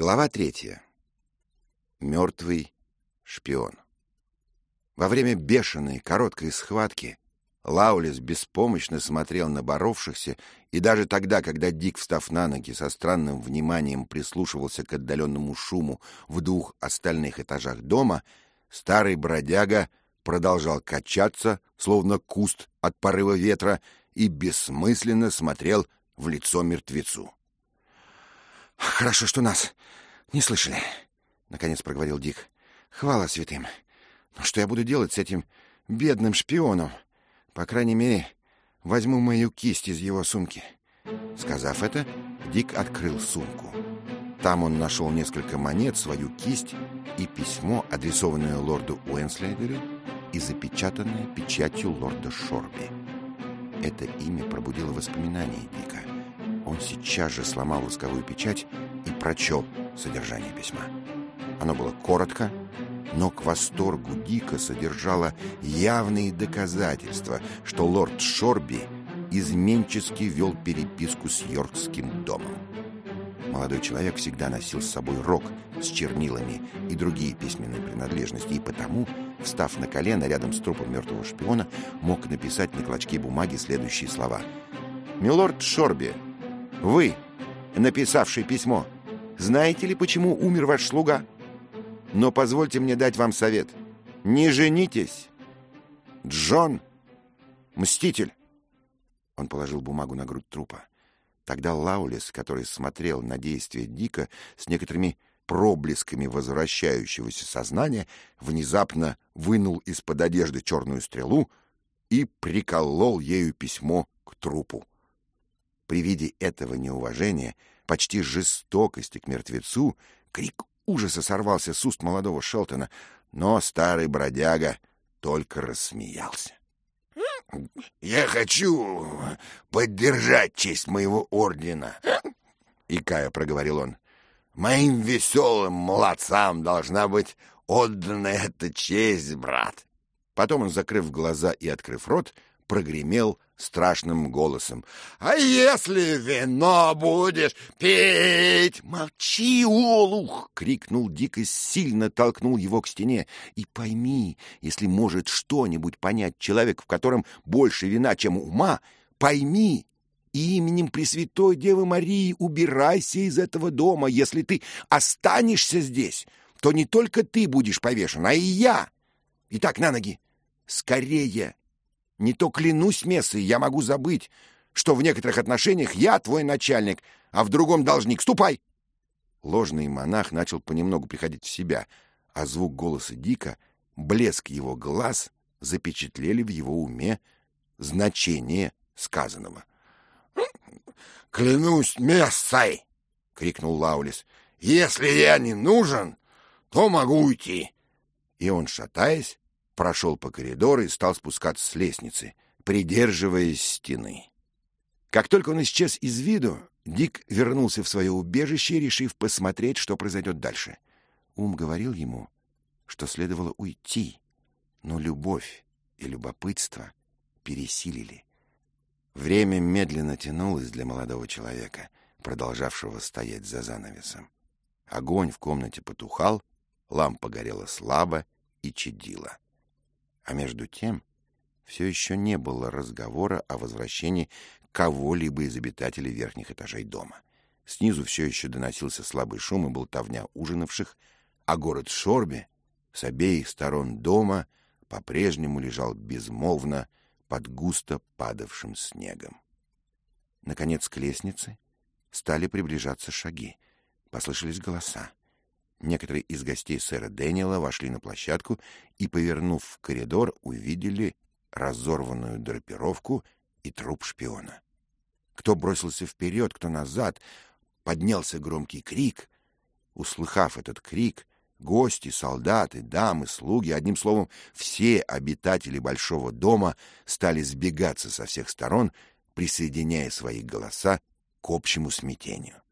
Глава третья. Мертвый шпион. Во время бешеной, короткой схватки Лаулис беспомощно смотрел на боровшихся, и даже тогда, когда Дик, встав на ноги, со странным вниманием прислушивался к отдаленному шуму в двух остальных этажах дома, старый бродяга продолжал качаться, словно куст от порыва ветра, и бессмысленно смотрел в лицо мертвецу. «Хорошо, что нас не слышали», — наконец проговорил Дик. «Хвала святым. Но что я буду делать с этим бедным шпионом? По крайней мере, возьму мою кисть из его сумки». Сказав это, Дик открыл сумку. Там он нашел несколько монет, свою кисть и письмо, адресованное лорду Уэнслейдеру и запечатанное печатью лорда Шорби. Это имя пробудило воспоминания Дика. Он сейчас же сломал восковую печать и прочел содержание письма. Оно было коротко, но к восторгу Дика содержало явные доказательства, что лорд Шорби изменчески вел переписку с Йоркским домом. Молодой человек всегда носил с собой рог с чернилами и другие письменные принадлежности, и потому, встав на колено рядом с трупом мертвого шпиона, мог написать на клочке бумаги следующие слова. «Милорд Шорби, вы, написавший письмо, знаете ли, почему умер ваш слуга? Но позвольте мне дать вам совет. Не женитесь. Джон — мститель. Он положил бумагу на грудь трупа. Тогда Лаулис, который смотрел на действия Дика с некоторыми проблесками возвращающегося сознания, внезапно вынул из-под одежды черную стрелу и приколол ею письмо к трупу. При виде этого неуважения, почти жестокости к мертвецу, крик ужаса сорвался с уст молодого Шелтона, но старый бродяга только рассмеялся. «Я хочу поддержать честь моего ордена», — икая проговорил он. «Моим веселым молодцам должна быть отдана эта честь, брат». Потом он, закрыв глаза и открыв рот, прогремел страшным голосом. «А если вино будешь пить?» «Молчи, олух!» — крикнул Дик и сильно толкнул его к стене. «И пойми, если может что-нибудь понять человек, в котором больше вина, чем ума, пойми, именем Пресвятой Девы Марии убирайся из этого дома. Если ты останешься здесь, то не только ты будешь повешен, а и я. Итак, на ноги. Скорее!» Не то клянусь мессой, я могу забыть, что в некоторых отношениях я твой начальник, а в другом должник. Ступай!» Ложный монах начал понемногу приходить в себя, а звук голоса Дика, блеск его глаз запечатлели в его уме значение сказанного. «Клянусь мессой!» — крикнул Лаулис. «Если я не нужен, то могу уйти!» И он, шатаясь, прошел по коридору и стал спускаться с лестницы, придерживаясь стены. Как только он исчез из виду, Дик вернулся в свое убежище, решив посмотреть, что произойдет дальше. Ум говорил ему, что следовало уйти, но любовь и любопытство пересилили. Время медленно тянулось для молодого человека, продолжавшего стоять за занавесом. Огонь в комнате потухал, лампа горела слабо и чадила. А между тем все еще не было разговора о возвращении кого-либо из обитателей верхних этажей дома. Снизу все еще доносился слабый шум и болтовня ужинавших, а город Шорби с обеих сторон дома по-прежнему лежал безмолвно под густо падавшим снегом. Наконец к лестнице стали приближаться шаги. Послышались голоса. Некоторые из гостей сэра Дэниела вошли на площадку и, повернув в коридор, увидели разорванную драпировку и труп шпиона. Кто бросился вперед, кто назад, поднялся громкий крик. Услыхав этот крик, гости, солдаты, дамы, слуги, одним словом, все обитатели большого дома стали сбегаться со всех сторон, присоединяя свои голоса к общему смятению.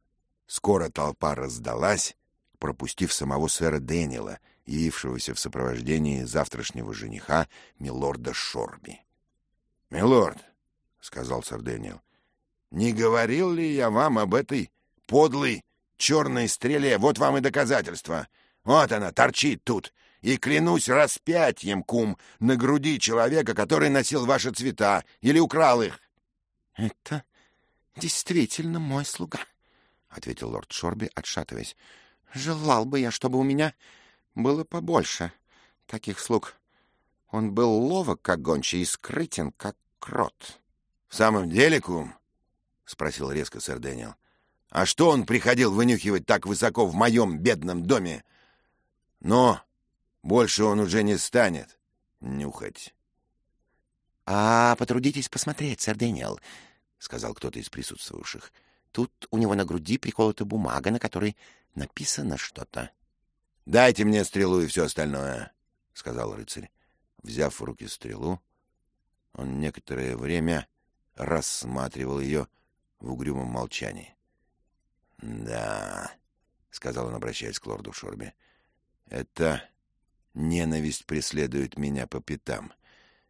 Скоро толпа раздалась, пропустив самого сэра Дэниела, явившегося в сопровождении завтрашнего жениха, милорда Шорби. — Милорд, — сказал сэр Дэниел, — не говорил ли я вам об этой подлой черной стреле. Вот вам и доказательство. Вот она, торчит тут. И клянусь распятием, кум, на груди человека, который носил ваши цвета или украл их. — Это действительно мой слуга, — ответил лорд Шорби, отшатываясь. — Желал бы я, чтобы у меня было побольше таких слуг. Он был ловок, как гончий, и скрытен, как крот. — В самом деле, кум? — спросил резко сэр Дэниел. — А что он приходил вынюхивать так высоко в моем бедном доме? Но больше он уже не станет нюхать. — А потрудитесь посмотреть, сэр Дэниел, — сказал кто-то из присутствовавших. — Тут у него на груди приколота бумага, на которой написано что-то. — Дайте мне стрелу и все остальное, — сказал рыцарь. Взяв в руки стрелу, он некоторое время рассматривал ее в угрюмом молчании. — Да, — сказал он, обращаясь к лорду Шорби, — это ненависть преследует меня по пятам.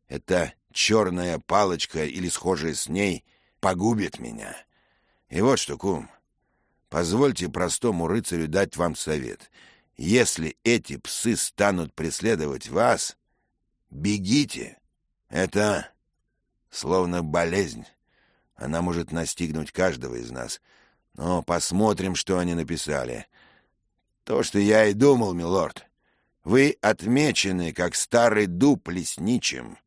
Эта черная палочка или схожая с ней погубит меня. И вот что, кум, позвольте простому рыцарю дать вам совет. Если эти псы станут преследовать вас, бегите. Это словно болезнь. Она может настигнуть каждого из нас. Но посмотрим, что они написали. То, что я и думал, милорд. Вы отмечены, как старый дуб лесничим.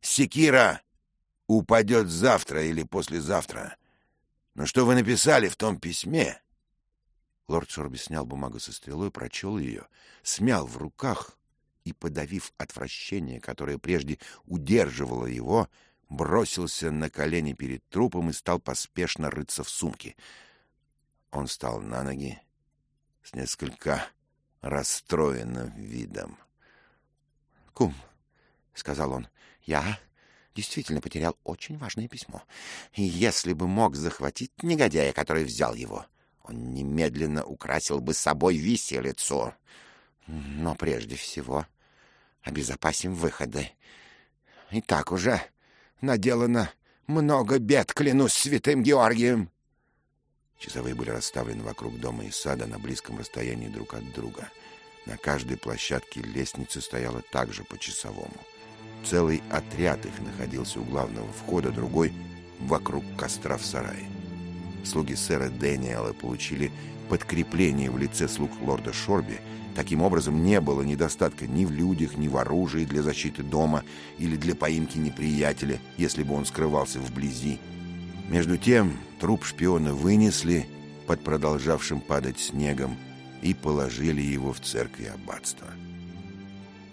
Секира упадет завтра или послезавтра. Но что вы написали в том письме? Лорд Шорби снял бумагу со стрелой, прочел ее, смял в руках и, подавив отвращение, которое прежде удерживало его, бросился на колени перед трупом и стал поспешно рыться в сумке. Он встал на ноги с несколько расстроенным видом. — Кум, — сказал он, — я действительно потерял очень важное письмо. И если бы мог захватить негодяя, который взял его, он немедленно украсил бы собой виселицу. Но прежде всего обезопасим выходы. И так уже наделано много бед, клянусь святым Георгием. Часовые были расставлены вокруг дома и сада на близком расстоянии друг от друга. На каждой площадке лестницы стояло также по часовому. Целый отряд их находился у главного входа, другой — вокруг костра в сарае. Слуги сэра Дэниела получили подкрепление в лице слуг лорда Шорби. Таким образом, не было недостатка ни в людях, ни в оружии для защиты дома или для поимки неприятеля, если бы он скрывался вблизи. Между тем, труп шпиона вынесли под продолжавшим падать снегом и положили его в церкви аббатства.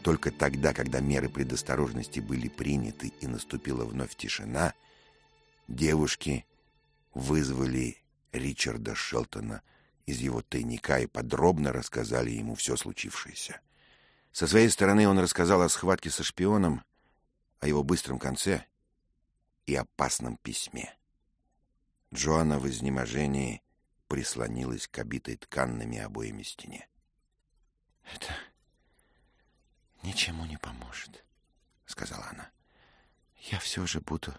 Только тогда, когда меры предосторожности были приняты и наступила вновь тишина, девушки вызвали Ричарда Шелтона из его тайника и подробно рассказали ему все случившееся. Со своей стороны он рассказал о схватке со шпионом, о его быстром конце и опасном письме. Джоанна в изнеможении прислонилась к обитой тканными обоями стене. — Это ничему не поможет, — сказала она. — Я все же буду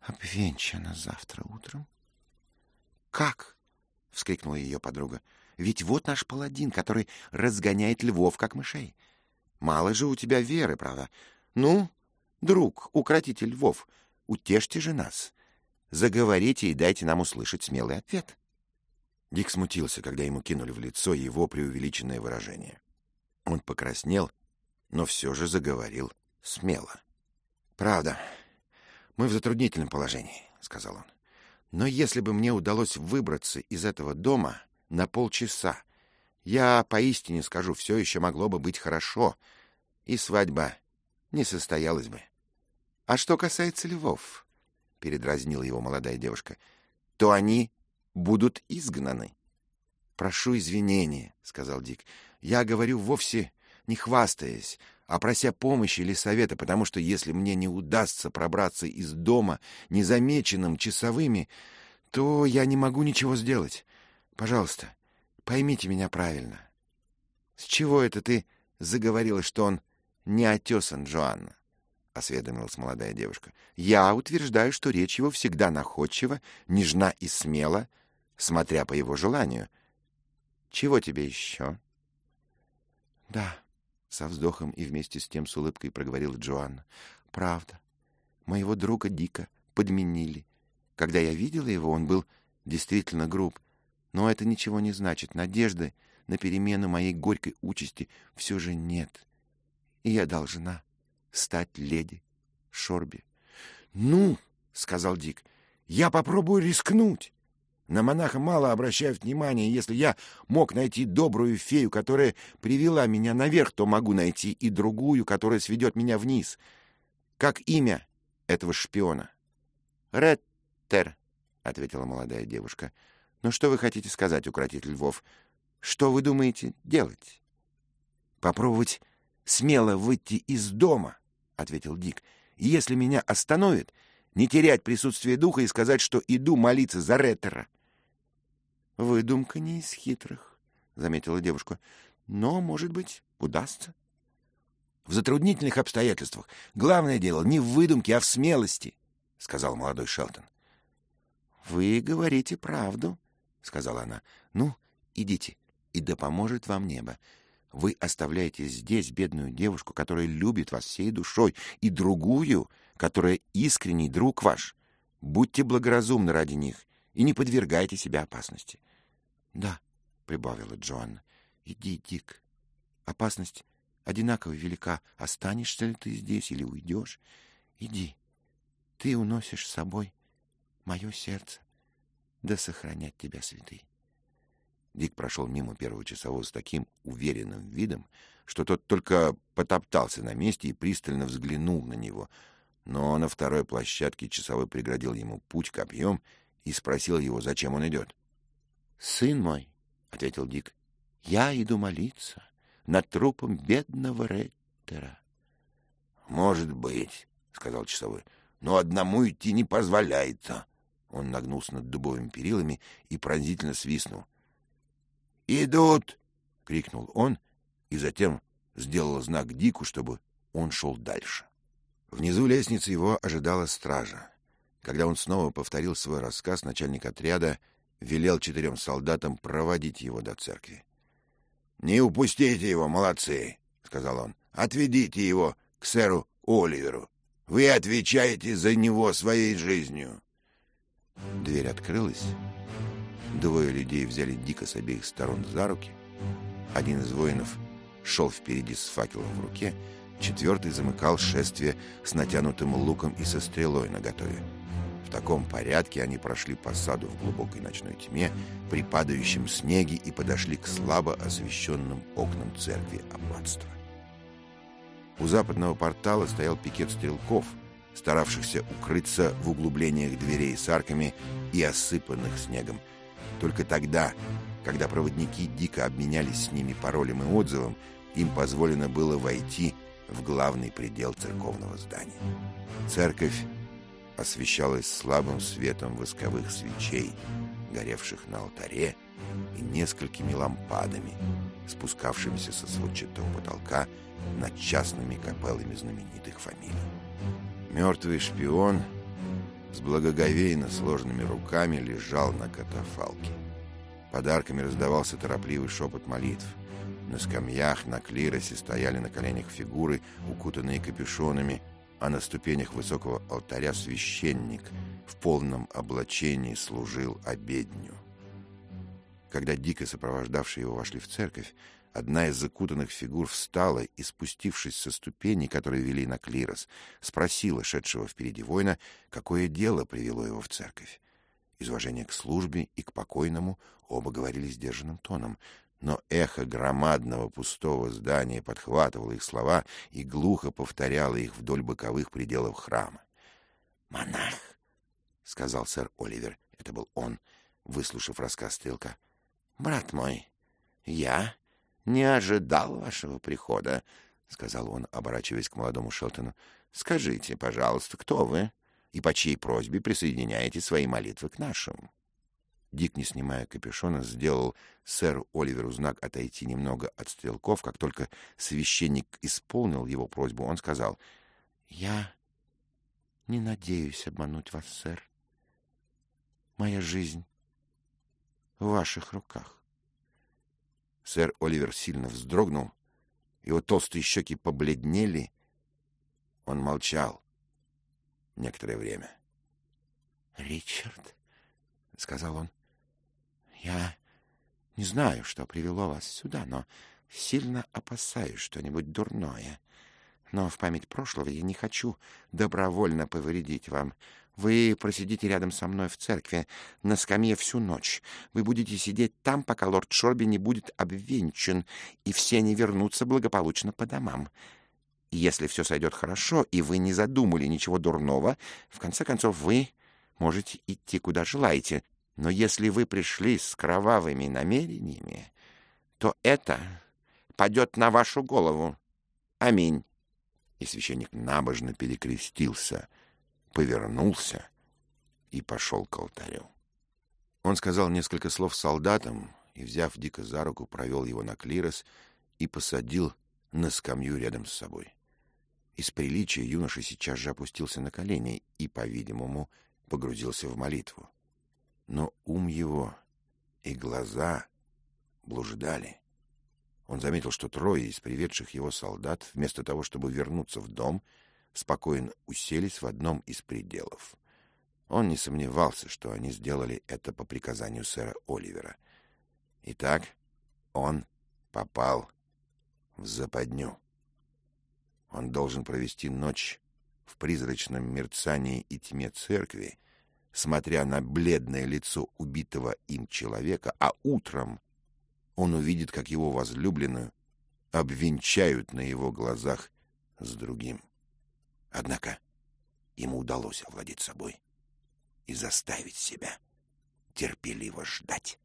обвенчана завтра утром. — Как? — вскрикнула ее подруга. — Ведь вот наш паладин, который разгоняет львов, как мышей. Мало же у тебя веры, правда? Ну, друг, укротитель львов, утешьте же нас. Заговорите и дайте нам услышать смелый ответ. Дик смутился, когда ему кинули в лицо его преувеличенное выражение. Он покраснел но все же заговорил смело. «Правда, мы в затруднительном положении», — сказал он. «Но если бы мне удалось выбраться из этого дома на полчаса, я поистине скажу, все еще могло бы быть хорошо, и свадьба не состоялась бы. А что касается львов, — передразнила его молодая девушка, — то они будут изгнаны. — Прошу извинения, — сказал Дик. — Я говорю вовсе не хвастаясь, а прося помощи или совета, потому что если мне не удастся пробраться из дома незамеченным часовыми, то я не могу ничего сделать. Пожалуйста, поймите меня правильно. С чего это ты заговорила, что он не отесан, Джоанна? — осведомилась молодая девушка. — Я утверждаю, что речь его всегда находчива, нежна и смела, смотря по его желанию. Чего тебе еще? — Да, — со вздохом и вместе с тем с улыбкой проговорила Джоанна. — Правда. Моего друга Дика подменили. Когда я видела его, он был действительно груб. Но это ничего не значит. Надежды на перемену моей горькой участи все же нет. И я должна стать леди Шорби. — Ну, — сказал Дик, — я попробую рискнуть. На монаха мало обращают внимания. Если я мог найти добрую фею, которая привела меня наверх, то могу найти и другую, которая сведет меня вниз. Как имя этого шпиона? — Реттер, — ответила молодая девушка. — Ну что вы хотите сказать, укротитель львов? Что вы думаете делать? — Попробовать смело выйти из дома, — ответил Дик. — И если меня остановят, не терять присутствие духа и сказать, что иду молиться за Реттера. — Выдумка не из хитрых, — заметила девушка. — Но, может быть, удастся. — В затруднительных обстоятельствах главное дело не в выдумке, а в смелости, — сказал молодой Шелтон. — Вы говорите правду, — сказала она. — Ну, идите, и да поможет вам небо. Вы оставляете здесь бедную девушку, которая любит вас всей душой, и другую, которая искренний друг ваш. Будьте благоразумны ради них и не подвергайте себя опасности. Да, прибавила Джоанна. Иди, Дик. Опасность одинаково велика. Останешься ли ты здесь или уйдешь? Иди. Ты уносишь с собой мое сердце. Да сохранят тебя святый. Дик прошел мимо первого часового с таким уверенным видом, что тот только потоптался на месте и пристально взглянул на него. Но на второй площадке часовой преградил ему путь копьем и спросил его, зачем он идет. — Сын мой, — ответил Дик, — я иду молиться над трупом бедного Реттера. — Может быть, — сказал часовой, — но одному идти не позволяется. Он нагнулся над дубовыми перилами и пронзительно свистнул. — Идут! — крикнул он и затем сделал знак Дику, чтобы он шел дальше. Внизу лестницы его ожидала стража. Когда он снова повторил свой рассказ, начальник отряда велел четырем солдатам проводить его до церкви. — Не упустите его, молодцы, — сказал он. — Отведите его к сэру Оливеру. Вы отвечаете за него своей жизнью. Дверь открылась. Двое людей взяли Дика с обеих сторон за руки. Один из воинов шел впереди с факелом в руке, четвертый замыкал шествие с натянутым луком и со стрелой наготове. В таком порядке они прошли по саду в глубокой ночной тьме, при падающем снеге и подошли к слабо освещенным окнам церкви аббатства. У западного портала стоял пикет стрелков, старавшихся укрыться в углублениях дверей с арками и осыпанных снегом. Только тогда, когда проводники дико обменялись с ними паролем и отзывом, им позволено было войти в главный предел церковного здания. Церковь освещалась слабым светом восковых свечей, горевших на алтаре, и несколькими лампадами, спускавшимися со сводчатого потолка над частными капеллами знаменитых фамилий. Мертвый шпион с благоговейно сложными руками лежал на катафалке. Подарками раздавался торопливый шепот молитв. На скамьях на клиросе стояли на коленях фигуры, укутанные капюшонами — а на ступенях высокого алтаря священник в полном облачении служил обедню. Когда дико сопровождавшие его вошли в церковь, одна из закутанных фигур встала и, спустившись со ступеней, которые вели на клирос, спросила шедшего впереди воина, какое дело привело его в церковь. Из уважения к службе и к покойному оба говорили сдержанным тоном, но эхо громадного пустого здания подхватывало их слова и глухо повторяло их вдоль боковых пределов храма. «Монах!» — сказал сэр Оливер. Это был он, выслушав рассказ стрелка. «Брат мой, я не ожидал вашего прихода», — сказал он, оборачиваясь к молодому Шелтону. «Скажите, пожалуйста, кто вы и по чьей просьбе присоединяете свои молитвы к нашим?» Дик, не снимая капюшона, сделал сэру Оливеру знак отойти немного от стрелков. Как только священник исполнил его просьбу, он сказал, «Я не надеюсь обмануть вас, сэр. Моя жизнь в ваших руках. Сэр Оливер сильно вздрогнул, его толстые щеки побледнели. Он молчал некоторое время. — Ричард, — сказал он, — я не знаю, что привело вас сюда, но сильно опасаюсь что-нибудь дурное. Но в память прошлого я не хочу добровольно повредить вам. Вы просидите рядом со мной в церкви на скамье всю ночь. Вы будете сидеть там, пока лорд Шорби не будет обвенчан, и все они вернутся благополучно по домам. Если все сойдет хорошо, и вы не задумали ничего дурного, в конце концов вы можете идти куда желаете. Но если вы пришли с кровавыми намерениями, то это падет на вашу голову. Аминь. И священник набожно перекрестился, повернулся и пошел к алтарю. Он сказал несколько слов солдатам и, взяв Дика за руку, провел его на клирос и посадил на скамью рядом с собой. Из приличия юноша сейчас же опустился на колени и, по-видимому, погрузился в молитву. Но ум его и глаза блуждали. Он заметил, что трое из приведших его солдат, вместо того, чтобы вернуться в дом, спокойно уселись в одном из пределов. Он не сомневался, что они сделали это по приказанию сэра Оливера. Итак, он попал в западню. Он должен провести ночь в призрачном мерцании и тьме церкви, смотря на бледное лицо убитого им человека, а утром он увидит, как его возлюбленную обвенчают на его глазах с другим. Однако ему удалось овладеть собой и заставить себя терпеливо ждать.